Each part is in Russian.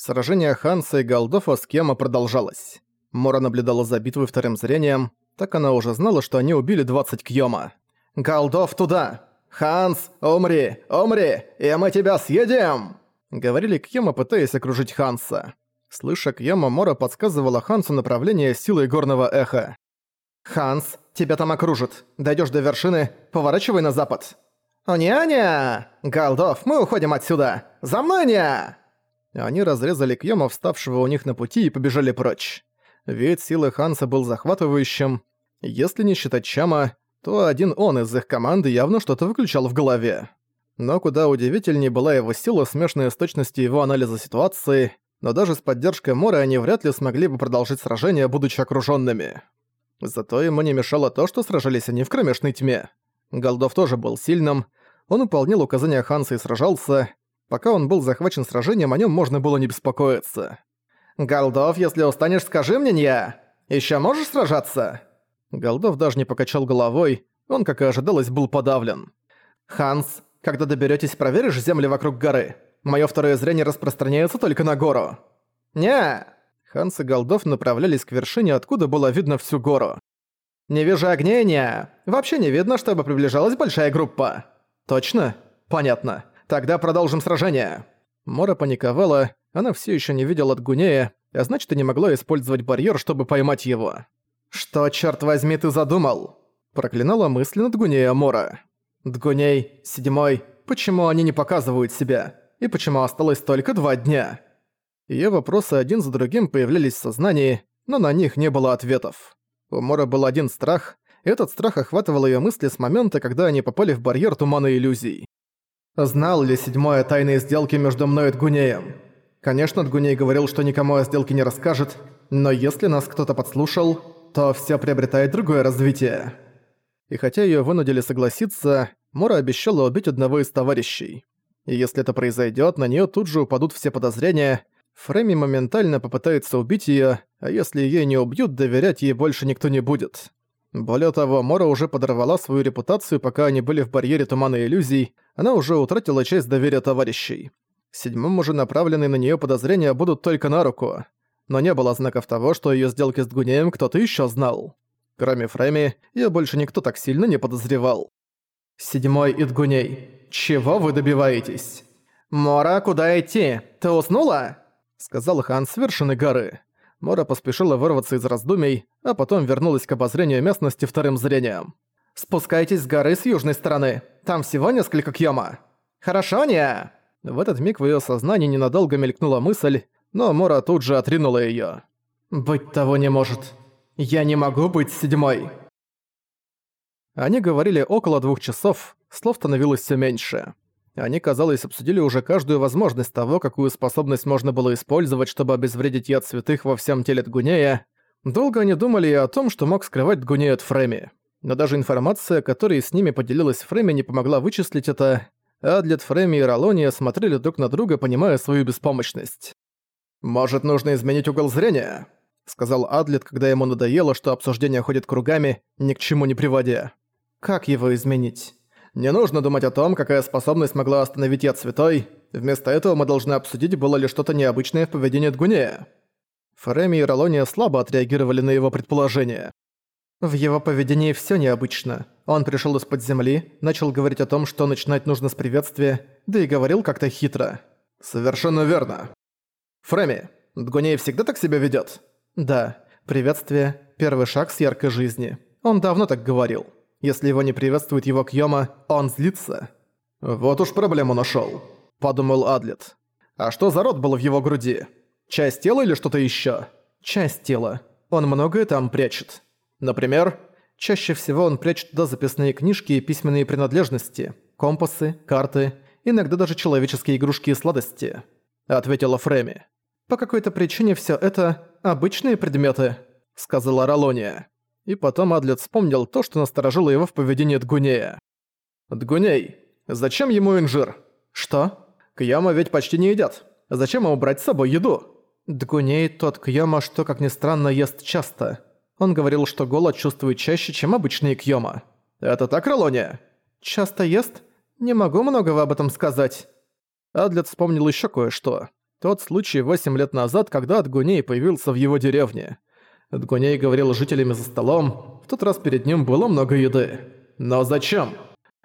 Сражение Ханса и Голдофа с Кема продолжалось. Мора наблюдала за битвой вторым зрением, так она уже знала, что они убили 20 Кьёма. «Голдов туда! Ханс, умри, умри, и мы тебя съедим!» Говорили Кьёма, пытаясь окружить Ханса. Слыша Кьёма, Мора подсказывала Хансу направление силы горного эха. «Ханс, тебя там окружат. Дойдёшь до вершины, поворачивай на запад». «Няня! Голдов, мы уходим отсюда! За мной, ня!» Они разрезали Кьёма, вставшего у них на пути, и побежали прочь. Вид силы Ханса был захватывающим. Если не считать Чама, то один он из их команды явно что-то выключал в голове. Но куда удивительнее была его сила, смешанная с точностью его анализа ситуации, но даже с поддержкой Мора они вряд ли смогли бы продолжить сражение, будучи окружёнными. Зато ему не мешало то, что сражались они в кромешной тьме. Голдов тоже был сильным, он выполнил указания Ханса и сражался. Пока он был захвачен сражением, о нем можно было не беспокоиться. «Голдов, если устанешь, скажи мне, я. Ещё можешь сражаться?» Голдов даже не покачал головой, он, как и ожидалось, был подавлен. «Ханс, когда доберётесь, проверишь земли вокруг горы? Моё второе зрение распространяется только на гору». «Не!» Ханс и Голдов направлялись к вершине, откуда было видно всю гору. «Не вижу огней, не. Вообще не видно, чтобы приближалась большая группа». «Точно? Понятно. Тогда продолжим сражение». Мора паниковала, она все еще не видела Дгунея, а значит и не могла использовать барьер, чтобы поймать его. «Что, черт возьми, ты задумал?» Проклинала мысленно Дгунея Мора. «Дгуней, седьмой, почему они не показывают себя? И почему осталось только два дня?» Её вопросы один за другим появлялись в сознании, но на них не было ответов. У Мора был один страх, этот страх охватывал её мысли с момента, когда они попали в барьер тумана иллюзий. Знал ли седьмое тайные сделки между мной и Дгунеем? Конечно, Дгуней говорил, что никому о сделке не расскажет, но если нас кто-то подслушал, то всё приобретает другое развитие. И хотя её вынудили согласиться, Мора обещала убить одного из товарищей. И если это произойдёт, на неё тут же упадут все подозрения, Фрейми моментально попытается убить её, а если её не убьют, доверять ей больше никто не будет. Более того, Мора уже подорвала свою репутацию, пока они были в барьере тумана иллюзий, она уже утратила часть доверия товарищей. Седьмому же направленные на неё подозрения будут только на руку. Но не было знаков того, что её сделки с Дгунеем кто-то ещё знал. Кроме Фрейми, её больше никто так сильно не подозревал. «Седьмой Идгуней, чего вы добиваетесь?» «Мора, куда идти? Ты уснула?» Сказал Хан с вершины горы. Мора поспешила вырваться из раздумий, а потом вернулась к обозрению местности вторым зрением. «Спускайтесь с горы с южной стороны. Там всего несколько кьёма». «Хорошо, не?» В этот миг в её сознании ненадолго мелькнула мысль, но Мора тут же отринула её. «Быть того не может. Я не могу быть седьмой». Они говорили около двух часов, слов становилось всё меньше. Они, казалось, обсудили уже каждую возможность того, какую способность можно было использовать, чтобы обезвредить яд святых во всем теле Дгунея. Долго они думали и о том, что мог скрывать Дгунея от Фрейми. Но даже информация, которой с ними поделилась Фрейми, не помогла вычислить это. Адлет, Фрейми и Ролония смотрели друг на друга, понимая свою беспомощность. «Может, нужно изменить угол зрения?» — сказал Адлет, когда ему надоело, что обсуждение ходит кругами, ни к чему не приводя. «Как его изменить?» Не нужно думать о том, какая способность могла остановить яд святой. Вместо этого мы должны обсудить, было ли что-то необычное в поведении Дгунея. Фреми и Ролония слабо отреагировали на его предположение. В его поведении всё необычно. Он пришёл из-под земли, начал говорить о том, что начинать нужно с приветствия, да и говорил как-то хитро. «Совершенно верно. Фреми, Дгуней всегда так себя ведёт?» «Да. Приветствие – первый шаг с яркой жизни. Он давно так говорил». Если его не приветствует его Кьёма, он злится. «Вот уж проблему нашёл», — подумал Адлет. «А что за рот был в его груди? Часть тела или что-то ещё?» «Часть тела. Он многое там прячет. Например, чаще всего он прячет туда записные книжки и письменные принадлежности, компасы, карты, иногда даже человеческие игрушки и сладости», — ответила Фреми. «По какой-то причине всё это обычные предметы», — сказала Ролония. И потом Адлет вспомнил то, что насторожило его в поведении Дгунея. «Дгуней, зачем ему инжир?» «Что?» «Кьяма ведь почти не едят. Зачем ему брать с собой еду?» Дгуней тот Кьяма, что, как ни странно, ест часто. Он говорил, что голод чувствует чаще, чем обычные Кьяма. «Это так, Ролония?» «Часто ест? Не могу многого об этом сказать». Адлет вспомнил еще кое-что. Тот случай 8 лет назад, когда Адгуней появился в его деревне. Адгуней говорил с жителями за столом, в тот раз перед ним было много еды. Но зачем?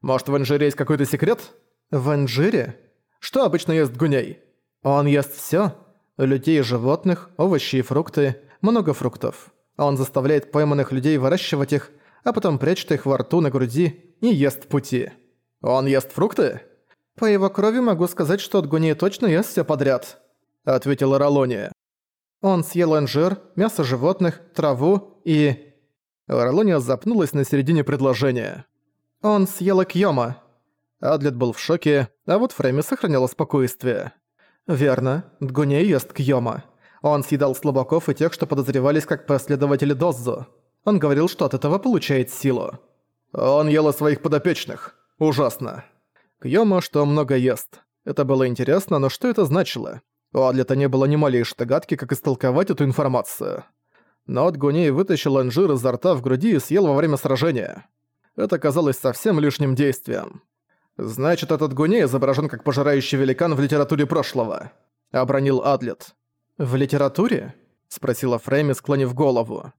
Может, в Инжире есть какой-то секрет? В Инжире? Что обычно ест Гуней? Он ест всё. Людей и животных, овощи и фрукты, много фруктов. Он заставляет пойманных людей выращивать их, а потом прячет их во рту на груди и ест в пути. Он ест фрукты? По его крови могу сказать, что от Гуни точно ест все подряд, ответила Ролония. Он съел инжир, мясо животных, траву и... Ролония запнулась на середине предложения. Он съел Кьёма. Адлет был в шоке, а вот Фрейми сохраняла спокойствие. Верно, Дгуни ест Кьёма. Он съедал слабаков и тех, что подозревались как последователи Доззу. Он говорил, что от этого получает силу. Он ел своих подопечных. Ужасно. Кьёма, что много ест. Это было интересно, но что это значило? У Адлета не было ни малейшей догадки, как истолковать эту информацию. Но от вытащил инжир изо рта в груди и съел во время сражения. Это казалось совсем лишним действием. «Значит, этот Гуней изображен как пожирающий великан в литературе прошлого», — обронил Адлет. «В литературе?» — спросила Фрейми, склонив голову.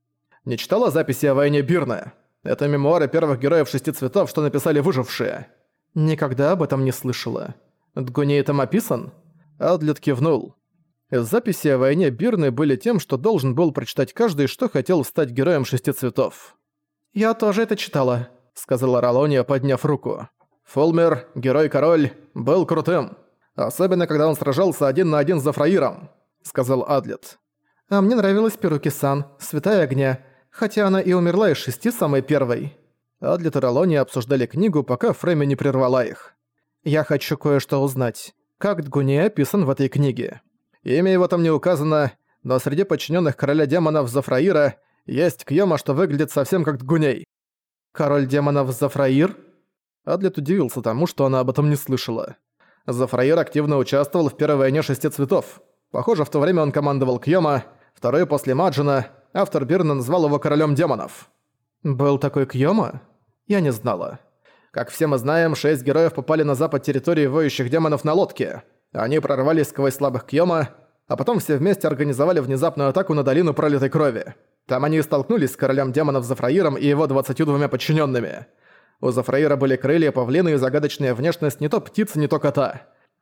«Не читала записи о войне Бирна? Это мемуары первых героев шести цветов, что написали выжившие. Никогда об этом не слышала. Дгуней там описан? Адлет кивнул. Записи о войне Бирны были тем, что должен был прочитать каждый, что хотел стать героем шести цветов. «Я тоже это читала», — сказала Ролония, подняв руку. «Фулмер, герой-король, был крутым. Особенно, когда он сражался один на один с Зафраиром», — сказал Адлет. «А мне нравилась Перуки-сан, Святая Огня, хотя она и умерла из шести самой первой». Адлет и Ролония обсуждали книгу, пока Фрейми не прервала их. «Я хочу кое-что узнать. Как Дгуни описан в этой книге?» Имя его там не указано, но среди подчиненных короля демонов Зафраира есть Кьёма, что выглядит совсем как Дгуней. «Король демонов Зафраир?» Адлет удивился тому, что она об этом не слышала. Зафраир активно участвовал в Первой войне Шести Цветов. Похоже, в то время он командовал Кьёма, второй после Маджина, автор Бирна назвал его королем демонов. «Был такой Кьёма?» Я не знала. Как все мы знаем, шесть героев попали на запад территории воющих демонов на лодке. Они прорвались сквозь слабых Кьёма, а потом все вместе организовали внезапную атаку на долину пролитой крови. Там они столкнулись с королем демонов Зафраиром и его двадцатью двумя подчиненными. У Зафраира были крылья, павлины и загадочная внешность не то птицы, не то кота.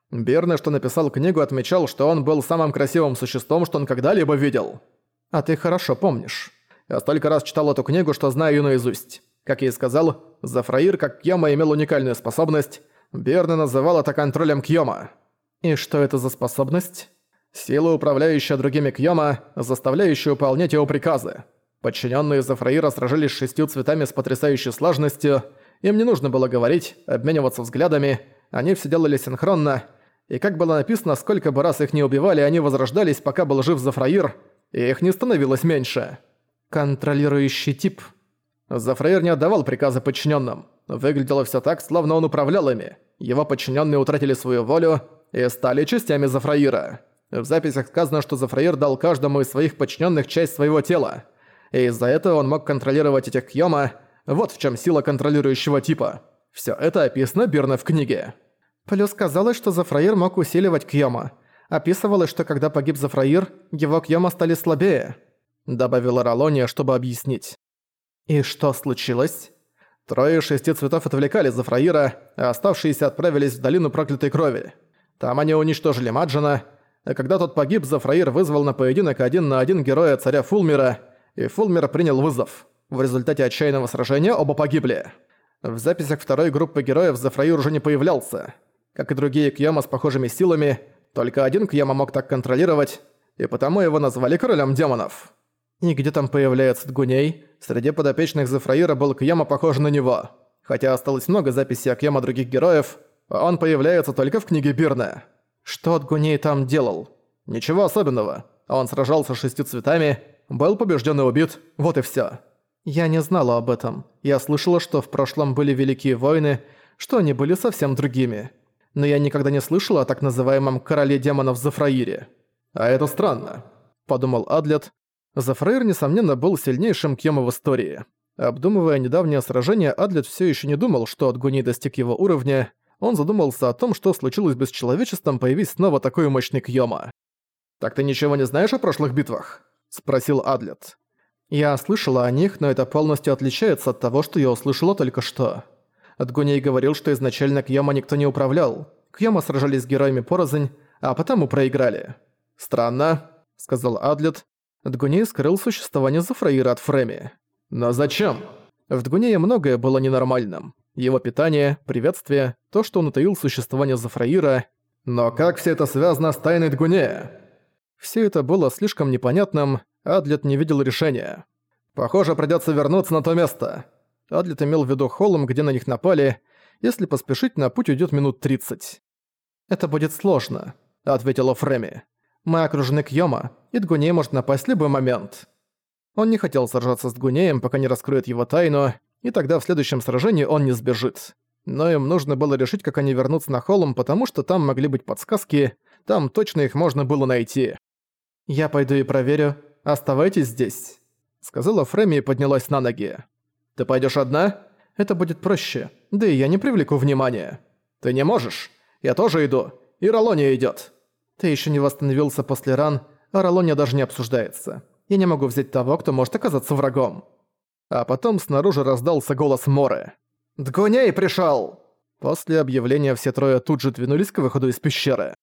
Берны, что написал книгу, отмечал, что он был самым красивым существом, что он когда-либо видел. А ты хорошо помнишь. Я столько раз читал эту книгу, что знаю ее наизусть. Как я и сказал, Зафраир, как Кьёма, имел уникальную способность. Берна называл это контролем Кьёма. И что это за способность? Сила, управляющая другими Кьёма, заставляющая выполнять его приказы. Подчиненные Зафраира сражались с шестью цветами с потрясающей слаженностью. Им не нужно было говорить, обмениваться взглядами. Они все делали синхронно. И как было написано, сколько бы раз их не убивали, они возрождались, пока был жив Зафраир, и их не становилось меньше. Контролирующий тип – Зафрейр не отдавал приказы подчиненным. Выглядело все так, словно он управлял ими. Его подчиненные утратили свою волю и стали частями Зафраира. В записях сказано, что Зафраир дал каждому из своих подчиненных часть своего тела. И из-за этого он мог контролировать этих Кьёма. Вот в чем сила контролирующего типа. Все это описано Бирна в книге. Плюс казалось, что Зафраир мог усиливать Кьёма. Описывалось, что когда погиб Зафраир, его Кьёма стали слабее. Добавила Ролония, чтобы объяснить. И что случилось? Трое шести цветов отвлекали Зафраира, а оставшиеся отправились в долину проклятой крови. Там они уничтожили Маджина, а когда тот погиб, Зафраир вызвал на поединок один на один героя царя Фулмера, и Фулмер принял вызов. В результате отчаянного сражения оба погибли. В записях второй группы героев Зафраир уже не появлялся. Как и другие Кьяма с похожими силами, только один Кьяма мог так контролировать, и потому его назвали королем демонов. И где там появляется Дгуней? Среди подопечных Зефраира был Кьяма похож на него. Хотя осталось много записей о Кьяма других героев, он появляется только в книге Бирна. Что Дгуней там делал? Ничего особенного. Он сражался с шестью цветами, был побежден и убит, вот и все. Я не знала об этом. Я слышала, что в прошлом были великие войны, что они были совсем другими. Но я никогда не слышала о так называемом «короле демонов Зафраире». «А это странно», — подумал Адлет, Зафрейр, несомненно, был сильнейшим Кьема в истории. Обдумывая недавнее сражение, Адлет все еще не думал, что Адгуни достиг его уровня. Он задумался о том, что случилось бы с человечеством, появись снова такой мощный Кьёма. «Так ты ничего не знаешь о прошлых битвах?» – спросил Адлет. «Я слышала о них, но это полностью отличается от того, что я услышала только что». Дгуней говорил, что изначально Кьёма никто не управлял. Кьёма сражались с героями порознь, а потому проиграли. «Странно», — сказал Адлет. Дгуней скрыл существование Зафраира от Фреми. «Но зачем?» В Дгунее многое было ненормальным. Его питание, приветствие, то, что он утаил существование Зафраира. Но как все это связано с тайной Дгунея? Все это было слишком непонятным, Адлет не видел решения. «Похоже, придётся вернуться на то место». Адлет имел в виду холм, где на них напали. Если поспешить, на путь уйдет минут 30. «Это будет сложно», — ответила Фреми. «Мы окружены Кьёма, и Дгуней может напасть в любой момент». Он не хотел сражаться с Дгунеем, пока не раскроет его тайну, и тогда в следующем сражении он не сбежит. Но им нужно было решить, как они вернутся на холм, потому что там могли быть подсказки, там точно их можно было найти. «Я пойду и проверю. Оставайтесь здесь», — сказала Фреми и поднялась на ноги. «Ты пойдешь одна? Это будет проще. Да и я не привлеку внимания». «Ты не можешь. Я тоже иду. И Ролония идёт». «Ты ещё не восстановился после ран, а Ролония даже не обсуждается. Я не могу взять того, кто может оказаться врагом». А потом снаружи раздался голос Моры. «Дгуней пришёл!» После объявления все трое тут же двинулись к выходу из пещеры.